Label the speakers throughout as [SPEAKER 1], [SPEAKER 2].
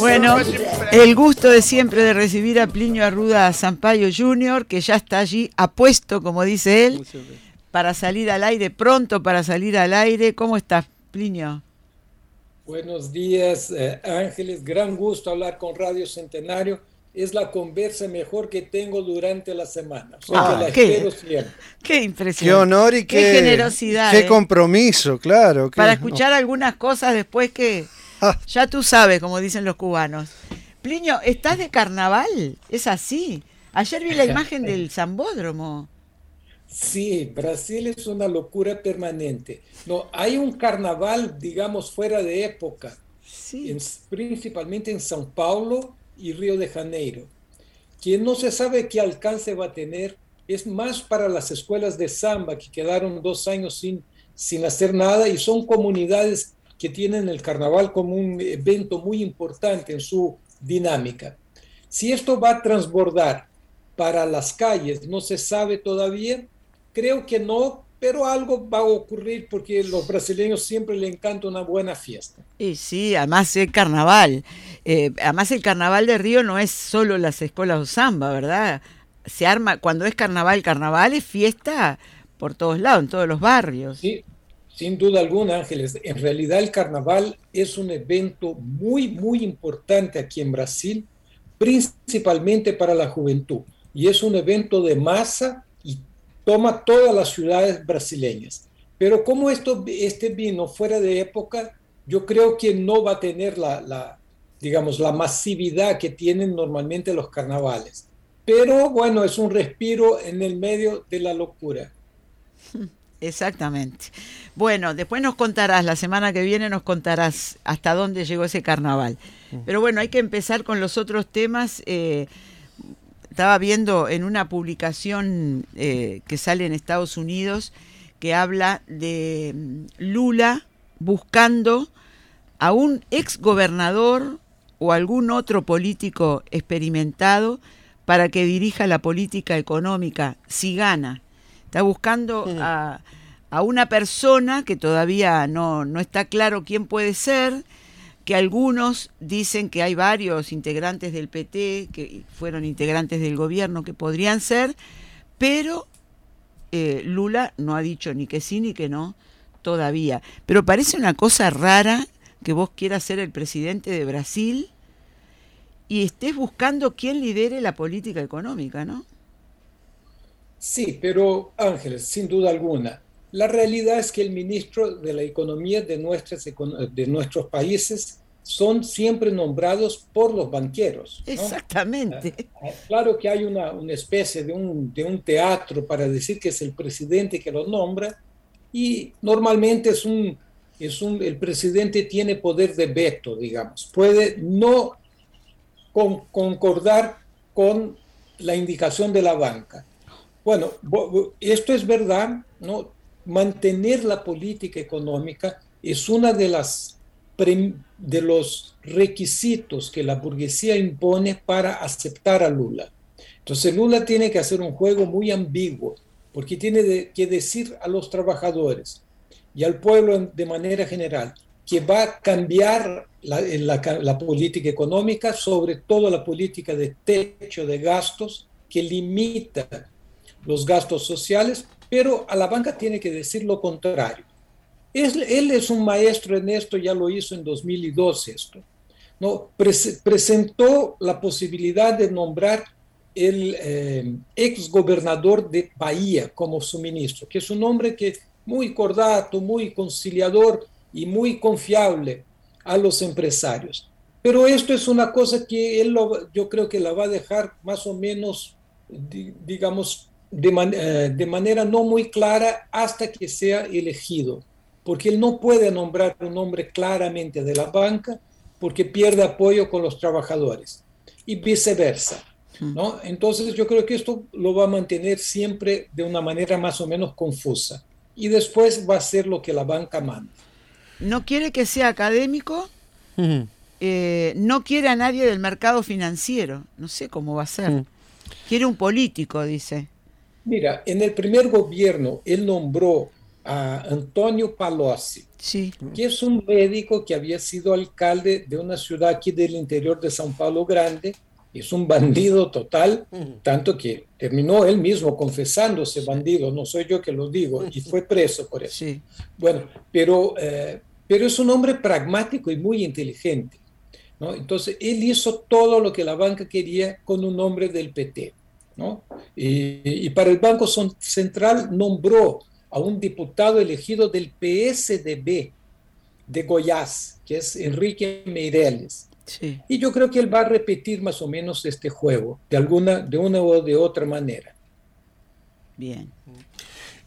[SPEAKER 1] Bueno, el gusto de siempre de recibir a Plinio Arruda Sampaio Jr., que ya está allí apuesto, como dice él, para salir al aire, pronto para salir al aire. ¿Cómo estás, Plinio?
[SPEAKER 2] Buenos días, eh, Ángeles. Gran gusto hablar con Radio Centenario. Es la conversa mejor que tengo durante la semana. O sea
[SPEAKER 1] Ah,
[SPEAKER 2] que la
[SPEAKER 1] qué-
[SPEAKER 2] espero siempre.
[SPEAKER 1] Qué impresión.
[SPEAKER 3] Qué honor y qué,
[SPEAKER 1] generosidad.
[SPEAKER 3] Qué
[SPEAKER 1] eh.
[SPEAKER 3] compromiso, claro. qué-
[SPEAKER 1] Para escuchar algunas cosas después que. ya tú sabes, como dicen los cubanos. Plinio, ¿estás de carnaval? Es así. Ayer vi la imagen del Zambódromo.
[SPEAKER 2] Sí, Brasil es una locura permanente. No, hay un carnaval, digamos, fuera de época,
[SPEAKER 1] Sí.
[SPEAKER 2] en- principalmente en São Paulo y Río de Janeiro, que no se sabe qué alcance va a tener. Es más para las escuelas de samba que quedaron dos años sin, sin hacer nada y son comunidades que tienen el carnaval como un evento muy importante en su dinámica. Si esto va a transbordar para las calles, no se sabe todavía. Creo que no, pero algo va a ocurrir porque los brasileños siempre le encanta una buena fiesta.
[SPEAKER 1] Y sí, además el carnaval. Eh, además el carnaval de Río no es solo las escuelas de samba, ¿verdad? Se arma, cuando es carnaval, carnaval es fiesta por todos lados, en todos los barrios.
[SPEAKER 2] Sí, sin duda alguna, Ángeles. En realidad el carnaval es un evento muy, muy importante aquí en Brasil, principalmente para la juventud. Y es un evento de masa y toma todas las ciudades brasileñas. Pero como esto, este vino fuera de época, yo creo que no va a tener la, la, digamos, la masividad que tienen normalmente los carnavales. Pero bueno, es un respiro en el medio de la locura.
[SPEAKER 1] Exactamente. Bueno, después nos contarás, la semana que viene nos contarás hasta dónde llegó ese carnaval. Pero bueno, hay que empezar con los otros temas. Eh, estaba viendo en una publicación eh, que sale en Estados Unidos que habla de mm, Lula buscando a un ex gobernador o algún otro político experimentado para que dirija la política económica si gana. Está buscando a, a una persona que todavía no, no está claro quién puede ser, que algunos dicen que hay varios integrantes del PT que fueron integrantes del gobierno que podrían ser, pero eh, Lula no ha dicho ni que sí ni que no todavía. Pero parece una cosa rara que vos quieras ser el presidente de Brasil y estés buscando quién lidere la política económica, ¿no?
[SPEAKER 2] Sí, pero Ángeles, sin duda alguna, la realidad es que el ministro de la Economía de, nuestras, de nuestros países son siempre nombrados por los banqueros. ¿no?
[SPEAKER 1] Exactamente.
[SPEAKER 2] Claro que hay una, una especie de un, de un teatro para decir que es el presidente que lo nombra y normalmente es un, es un, el presidente tiene poder de veto, digamos, puede no con- concordar con la indicación de la banca. Bueno, esto es verdad, ¿no? Mantener la política económica es una de las de los requisitos que la burguesía impone para aceptar a Lula. Entonces Lula tiene que hacer un juego muy ambiguo, porque tiene que decir a los trabajadores y al pueblo de manera general que va a cambiar la, la la política económica, sobre todo la política de techo de gastos, que limita los gastos sociales, pero a la banca tiene que decir lo contrario. Es- él es un maestro en esto, ya lo hizo en 2012 esto. ¿no? Prese- presentó la posibilidad de nombrar el eh, ex gobernador de Bahía como su ministro, que es un hombre que muy cordato, muy conciliador y muy confiable a los empresarios. Pero esto es una cosa que él lo- yo creo que la va a dejar más o menos, di- digamos, de, man- eh, de manera no muy clara hasta que sea elegido, porque él no puede nombrar un hombre claramente de la banca porque pierde apoyo con los trabajadores y viceversa. ¿no? Entonces yo creo que esto lo va a mantener siempre de una manera más o menos confusa y después va a ser lo que la banca manda.
[SPEAKER 1] No quiere que sea académico, eh, no quiere a nadie del mercado financiero, no sé cómo va a ser. Quiere un político, dice.
[SPEAKER 2] Mira, en el primer gobierno él nombró a Antonio Palocci,
[SPEAKER 1] Sí.
[SPEAKER 2] que es un médico que había sido alcalde de una ciudad aquí del interior de São Paulo Grande, es un bandido total, tanto que terminó él mismo confesándose bandido, no soy yo que lo digo, y fue preso por eso.
[SPEAKER 1] Sí.
[SPEAKER 2] Bueno, pero, eh, pero es un hombre pragmático y muy inteligente. ¿no? Entonces, él hizo todo lo que la banca quería con un hombre del PT. ¿No? Y, y para el Banco Central nombró a un diputado elegido del PSDB de Goiás, que es Enrique Meireles.
[SPEAKER 1] Sí.
[SPEAKER 2] Y yo creo que él va a repetir más o menos este juego, de, alguna, de una o de otra manera.
[SPEAKER 1] Bien.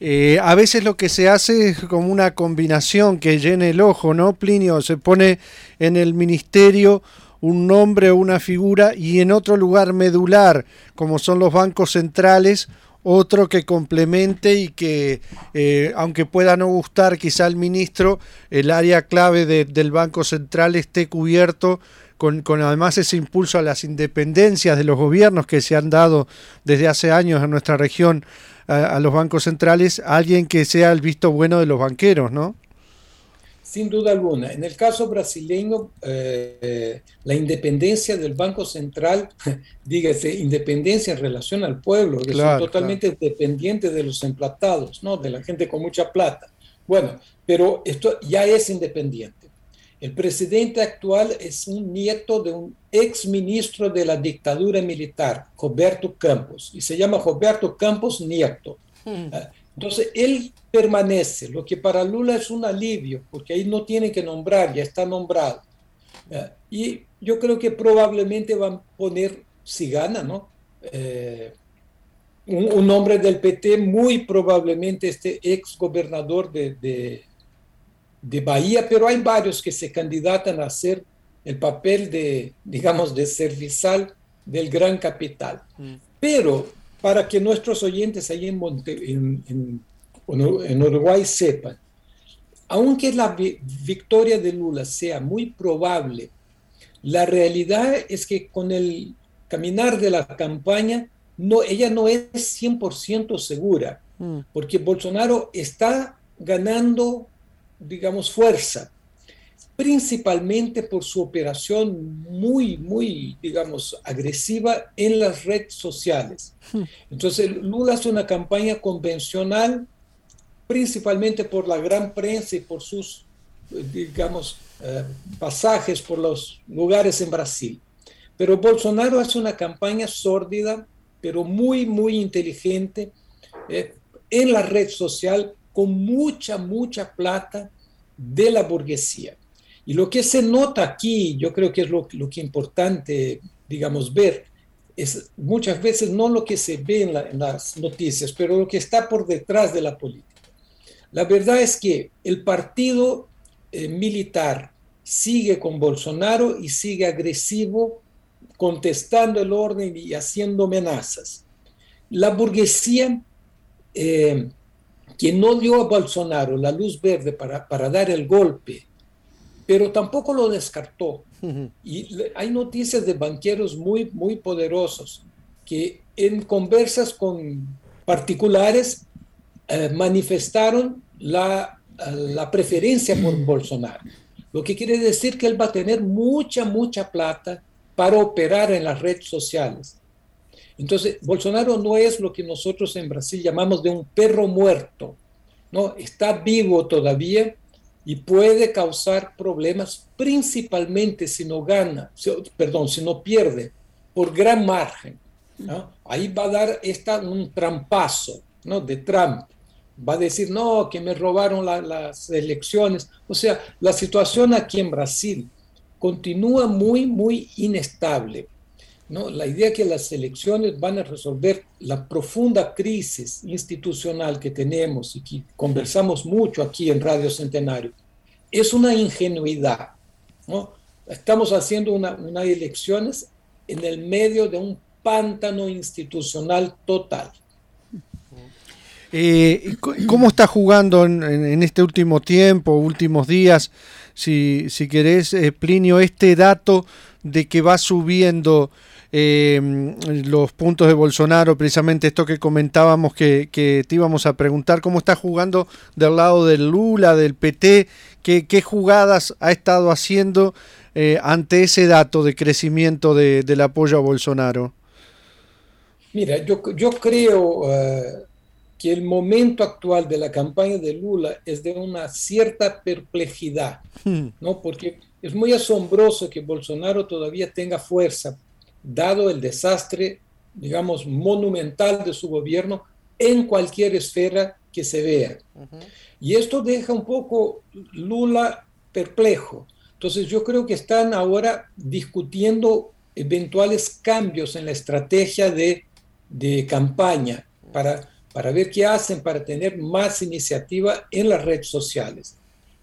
[SPEAKER 3] Eh, a veces lo que se hace es como una combinación que llene el ojo, ¿no, Plinio? Se pone en el ministerio un nombre o una figura y en otro lugar medular, como son los bancos centrales, otro que complemente y que, eh, aunque pueda no gustar quizá al ministro, el área clave de- del Banco Central esté cubierto con, además ese impulso a las independencias de los gobiernos que se han dado desde hace años en nuestra región a los bancos centrales, alguien que sea el visto bueno de los banqueros, ¿no?
[SPEAKER 2] Sin duda alguna. En el caso brasileño, eh, la independencia del Banco Central, dígase, independencia en relación al pueblo, que
[SPEAKER 3] Claro,
[SPEAKER 2] son totalmente dependientes de los emplatados, ¿no? de la gente con mucha plata. Bueno, pero esto ya es independiente. El presidente actual es un nieto de un ex ministro de la dictadura militar, Roberto Campos, y se llama Roberto Campos Nieto. Ah, Entonces, él permanece, lo que para Lula es un alivio, porque ahí no tiene que nombrar, ya está nombrado. Ah, Y yo creo que probablemente van a poner, si gana, ¿no? Eh, un, un hombre del PT, muy probablemente este ex gobernador de, de, de Bahía, pero hay varios que se candidatan a hacer el papel de, digamos, de servizal del gran capital. Pero para que nuestros oyentes ahí en, Monte- en, en- en Uruguay sepan, aunque la vi- victoria de Lula sea muy probable, la realidad es que con el caminar de la campaña, no, ella no es 100% segura, porque Bolsonaro está ganando, digamos, fuerza, principalmente por su operación muy, muy, digamos, agresiva en las redes sociales. Entonces, Lula hace una campaña convencional, principalmente por la gran prensa y por sus, eh, digamos, eh, pasajes por los lugares en Brasil. Pero Bolsonaro hace una campaña sórdida, pero muy, muy inteligente, eh, en la red social, con mucha, mucha plata de la burguesía. Y lo que se nota aquí, yo creo que es lo, que es importante, digamos, ver, es muchas veces no lo que se ve en las noticias, pero lo que está por detrás de la política. La verdad es que el partido eh, militar sigue con Bolsonaro y sigue agresivo, contestando el orden y haciendo amenazas. La burguesía, eh, que no dio a Bolsonaro la luz verde para, para dar el golpe, pero tampoco lo descartó. Y hay noticias de banqueros muy, muy poderosos que en conversas con particulares eh, manifestaron la, eh, la preferencia por Bolsonaro. Lo que quiere decir que él va a tener mucha, mucha plata para operar en las redes sociales. Entonces, Bolsonaro no es lo que nosotros en Brasil llamamos de un perro muerto, ¿no? Está vivo todavía y puede causar problemas, principalmente si no gana, si- perdón, si no pierde, por gran margen. Ahí va a dar esta, un trampazo ¿no? de Trump. Va a decir, no, que me robaron la- las elecciones. O sea, la situación aquí en Brasil continúa muy, muy inestable. ¿No? La idea que las elecciones van a resolver la profunda crisis institucional que tenemos y que conversamos mucho aquí en Radio Centenario es una ingenuidad. ¿no? estamos haciendo unas elecciones en el medio de un pántano institucional total.
[SPEAKER 3] Eh, ¿Cómo está jugando en, este último tiempo, últimos días, si, si querés, eh, Plinio, este dato de que va subiendo eh, los puntos de Bolsonaro, precisamente esto que comentábamos que, que, te íbamos a preguntar, cómo está jugando del lado del Lula, del PT, qué, qué jugadas ha estado haciendo eh, ante ese dato de crecimiento de, del apoyo a Bolsonaro?
[SPEAKER 2] Mira, yo, yo creo uh, que el momento actual de la campaña de Lula es de una cierta perplejidad, hmm. ¿no? Porque es muy asombroso que Bolsonaro todavía tenga fuerza, dado el desastre, digamos, monumental de su gobierno en cualquier esfera que se vea. Uh -huh. Y esto deja un poco Lula perplejo. Entonces yo creo que están ahora discutiendo eventuales cambios en la estrategia de, de campaña para, para ver qué hacen para tener más iniciativa en las redes sociales.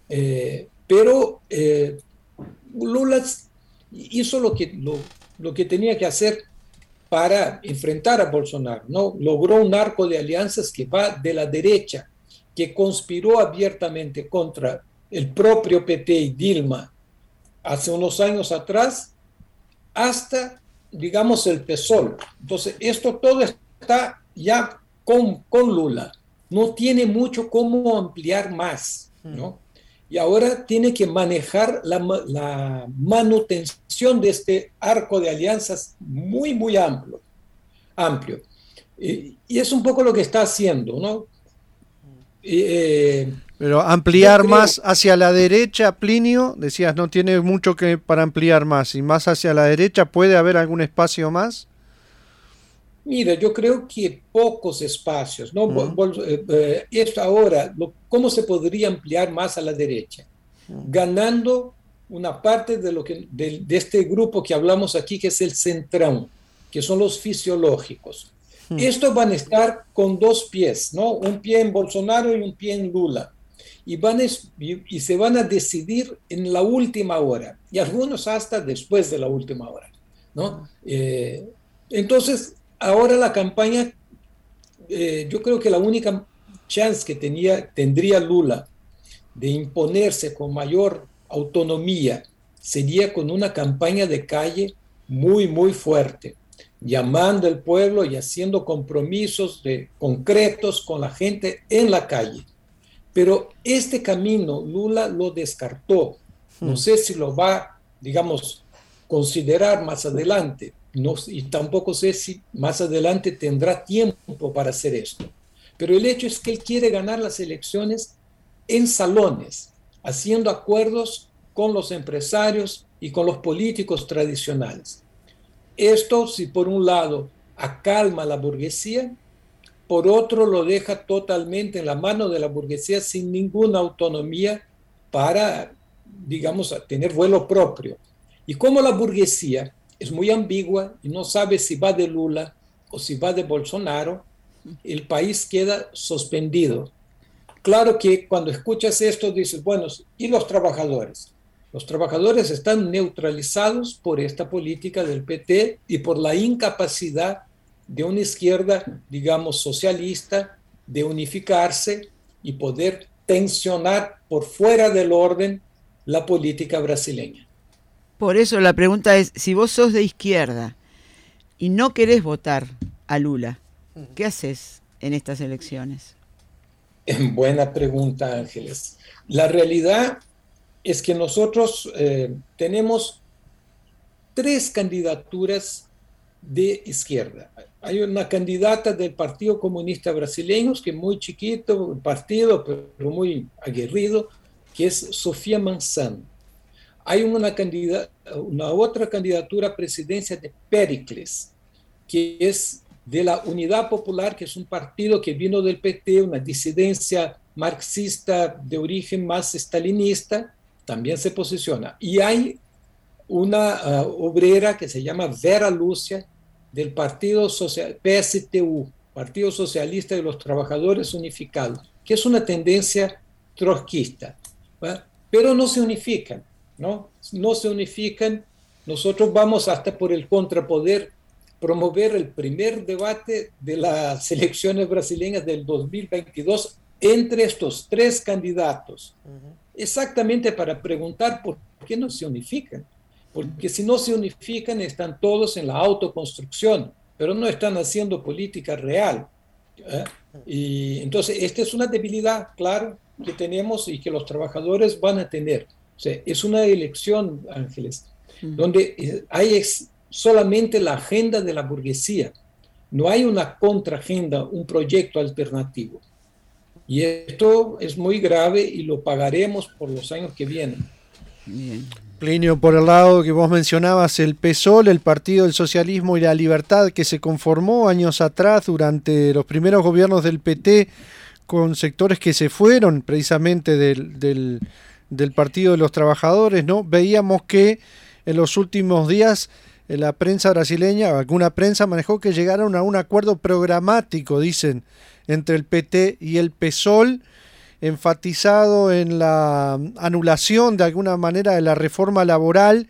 [SPEAKER 2] Eh, pero eh, Lula hizo lo que, lo, lo, que tenía que hacer para enfrentar a Bolsonaro, ¿no? Logró un arco de alianzas que va de la derecha, que conspiró abiertamente contra el propio PT y Dilma hace unos años atrás hasta, digamos, el PSOL. Entonces, esto todo está ya con, con Lula. No tiene mucho cómo ampliar más, ¿no? Y ahora tiene que manejar la, la manutención de este arco de alianzas muy, muy amplio. amplio. Y, y es un poco lo que está haciendo, ¿no?
[SPEAKER 3] Eh, pero ampliar más hacia la derecha, Plinio, decías, no tiene mucho que para ampliar más, y más hacia la derecha, ¿puede haber algún espacio más?
[SPEAKER 2] Mira, yo creo que pocos espacios, ¿no? Uh -huh. eh, esto ahora, lo, ¿cómo se podría ampliar más a la derecha? Uh -huh. Ganando una parte de, lo que, de, de, este grupo que hablamos aquí, que es el centrón, que son los fisiológicos. Uh -huh. Estos van a estar con dos pies, ¿no? Un pie en Bolsonaro y un pie en Lula y, van y, y, se van a decidir en la última hora, y algunos hasta después de la última hora. ¿no? Eh, entonces, ahora la campaña, eh, yo creo que la única chance que tenía, tendría Lula de imponerse con mayor autonomía sería con una campaña de calle muy, muy fuerte, llamando al pueblo y haciendo compromisos de, concretos con la gente en la calle. Pero este camino Lula lo descartó. No hmm. sé si lo va, digamos, considerar más adelante. Y tampoco sé si más adelante tendrá tiempo para hacer esto. Pero el hecho es que él quiere ganar las elecciones en salones, haciendo acuerdos con los empresarios y con los políticos tradicionales. Esto, si por un lado acalma la burguesía, por otro lo deja totalmente en la mano de la burguesía sin ninguna autonomía para, digamos, tener vuelo propio. Y como la burguesía es muy ambigua y no sabe si va de Lula o si va de Bolsonaro, el país queda suspendido. Claro que cuando escuchas esto dices, bueno, ¿y los trabajadores? Los trabajadores están neutralizados por esta política del PT y por la incapacidad de una izquierda, digamos, socialista, de unificarse y poder tensionar por fuera del orden la política brasileña.
[SPEAKER 1] Por eso la pregunta es, si vos sos de izquierda y no querés votar a Lula, ¿qué haces en estas elecciones?
[SPEAKER 2] Buena pregunta, Ángeles. La realidad es que nosotros eh, tenemos tres candidaturas de izquierda. Hay una candidata del Partido Comunista Brasileño, que es muy chiquito, un partido, pero muy aguerrido, que es Sofía Manzano. Hay una, candidata, una otra candidatura a presidencia de Pericles, que es de la Unidad Popular, que es un partido que vino del PT, una disidencia marxista de origen más stalinista, también se posiciona. Y hay una uh, obrera que se llama Vera Lúcia, del Partido Social, PSTU, Partido Socialista de los Trabajadores Unificados, que es una tendencia trotskista, ¿va? pero no se unifican. ¿No? No se unifican, nosotros vamos hasta por el contrapoder promover el primer debate de las elecciones brasileñas del 2022 entre estos tres candidatos, exactamente para preguntar por qué no se unifican. Porque si no se unifican, están todos en la autoconstrucción, pero no están haciendo política real. ¿eh? Y entonces, esta es una debilidad, claro, que tenemos y que los trabajadores van a tener. O sea, es una elección, Ángeles, donde eh, hay solamente la agenda de la burguesía. No hay una contraagenda, un proyecto alternativo. Y esto es muy grave y lo pagaremos por los años que vienen.
[SPEAKER 3] Bien. Plinio, por el lado que vos mencionabas, el PSOL, el Partido del Socialismo y la Libertad, que se conformó años atrás durante los primeros gobiernos del PT con sectores que se fueron precisamente del, del, del Partido de los Trabajadores, ¿no? Veíamos que en los últimos días la prensa brasileña, alguna prensa manejó que llegaron a un acuerdo programático, dicen, entre el PT y el PSOL, enfatizado en la anulación de alguna manera de la reforma laboral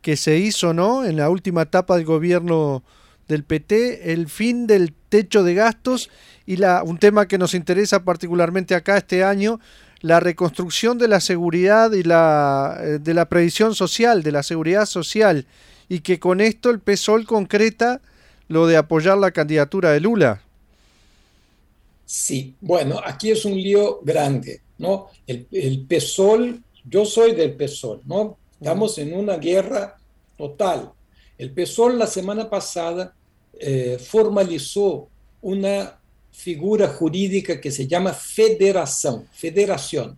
[SPEAKER 3] que se hizo, ¿no? En la última etapa del gobierno del PT, el fin del techo de gastos y la, un tema que nos interesa particularmente acá este año, la reconstrucción de la seguridad y la eh, de la previsión social, de la seguridad social y que con esto el PSOL concreta lo de apoyar la candidatura de Lula.
[SPEAKER 2] Sí, bueno, aquí es un lío grande, ¿no? El, el PSOL, yo soy del PSOL, ¿no? Estamos en una guerra total. El PSOL la semana pasada eh, formalizó una figura jurídica que se llama federación, federación,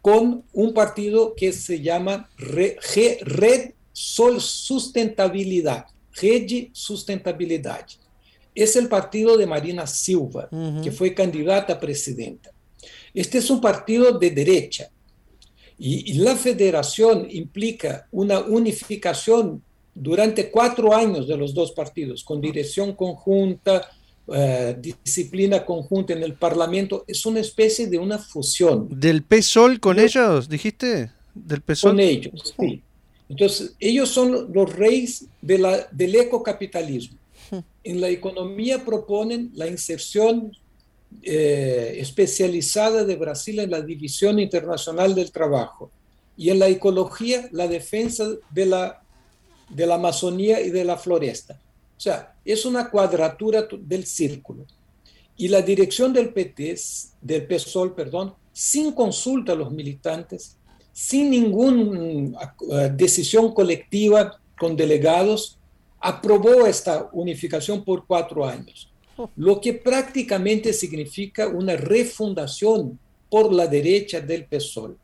[SPEAKER 2] con un partido que se llama Red Sol Sustentabilidad, Rede Sustentabilidad. Es el partido de Marina Silva, que fue candidata a presidenta. Este es un partido de derecha y, la federación implica una unificación durante cuatro años de los dos partidos, con dirección conjunta, eh, disciplina conjunta en el Parlamento. Es una especie de una fusión.
[SPEAKER 3] ¿Del PSOL con ellos, dijiste? ¿Del PSOL?
[SPEAKER 2] Con ellos, sí. Entonces, ellos son los reyes de la, del ecocapitalismo. En la economía proponen la inserción eh, especializada de Brasil en la División Internacional del Trabajo y en la ecología la defensa de la, de la Amazonía y de la floresta. O sea, es una cuadratura del círculo. Y la dirección del PT, del PSOL, perdón, sin consulta a los militantes, sin ninguna eh, decisión colectiva con delegados, aprobó esta unificación por cuatro años, lo que prácticamente significa una refundación por la derecha del PSOL.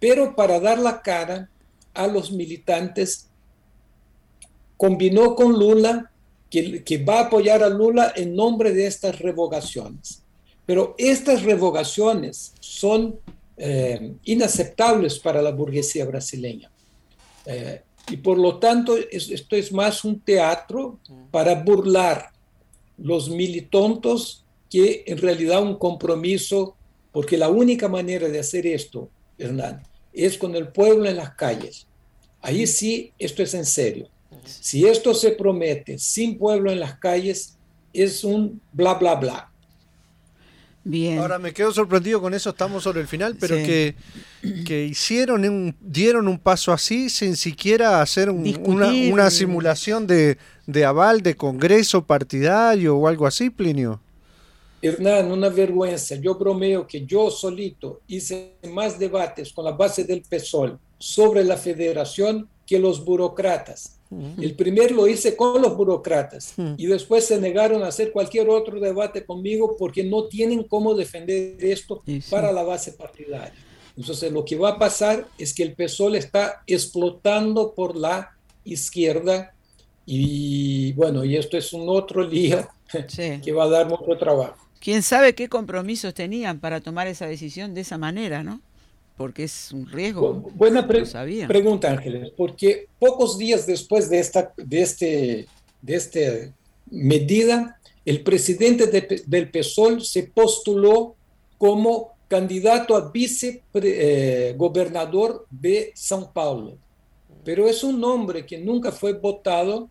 [SPEAKER 2] pero para dar la cara a los militantes, combinó con Lula, que, va a apoyar a Lula en nombre de estas revocaciones. Pero estas revocaciones son eh, inaceptables para la burguesía brasileña. Eh, y por lo tanto, esto es más un teatro para burlar los militontos que en realidad un compromiso, porque la única manera de hacer esto, Hernán, es con el pueblo en las calles. Ahí sí, esto es en serio. Si esto se promete sin pueblo en las calles, es un bla, bla, bla.
[SPEAKER 3] Ahora me quedo sorprendido con eso, estamos sobre el final, pero que, que hicieron un, dieron un paso así sin siquiera hacer una, simulación de, aval de congreso partidario o algo así, Plinio.
[SPEAKER 2] Hernán, una vergüenza. Yo bromeo que yo solito hice más debates con la base del PSOL sobre la federación que los burócratas. El primero lo hice con los burócratas y después se negaron a hacer cualquier otro debate conmigo porque no tienen cómo defender esto para la base partidaria. Entonces lo que va a pasar es que el PSOL está explotando por la izquierda y bueno, y esto es un otro lío que va a dar mucho trabajo.
[SPEAKER 1] ¿Quién sabe qué compromisos tenían para tomar esa decisión de esa manera, no? Porque es un riesgo.
[SPEAKER 2] Buena pregunta, Ángeles, porque pocos días después de esta, de este, de este medida, el presidente del PSOL se postuló como candidato a vicegobernador de São Paulo. Pero es un nombre que nunca fue votado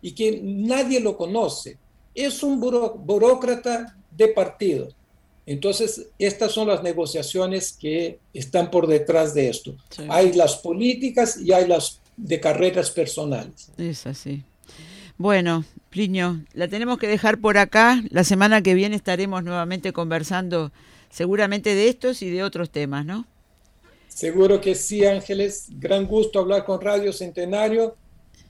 [SPEAKER 2] y que nadie lo conoce. Es un burócrata de partido. Entonces, estas son las negociaciones que están por detrás de esto. Sí. Hay las políticas y hay las de carreras personales.
[SPEAKER 1] Es así. Bueno, Plinio, la tenemos que dejar por acá. La semana que viene estaremos nuevamente conversando seguramente de estos y de otros temas, ¿no?
[SPEAKER 2] Seguro que sí, Ángeles. Gran gusto hablar con Radio Centenario.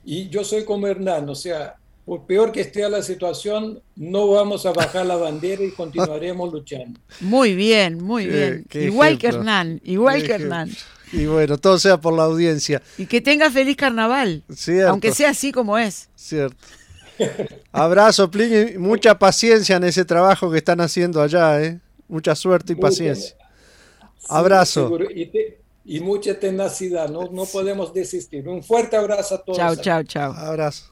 [SPEAKER 2] Y yo soy como Hernán, o sea, por peor que esté la situación, no vamos a bajar la bandera y continuaremos luchando.
[SPEAKER 1] Muy bien, muy qué, bien. Qué igual ejemplo. que Hernán, igual qué que Hernán.
[SPEAKER 3] Y bueno, todo sea por la audiencia.
[SPEAKER 1] Y que tenga feliz carnaval.
[SPEAKER 3] Cierto.
[SPEAKER 1] Aunque sea así como es.
[SPEAKER 3] Cierto. Abrazo, Plinio, y mucha paciencia en ese trabajo que están haciendo allá, ¿eh? Mucha suerte y paciencia.
[SPEAKER 2] Sí,
[SPEAKER 3] abrazo.
[SPEAKER 2] Y, te, y, mucha tenacidad, no, no podemos desistir. Un fuerte abrazo a todos.
[SPEAKER 1] Chao, chao, chao.
[SPEAKER 3] Abrazo.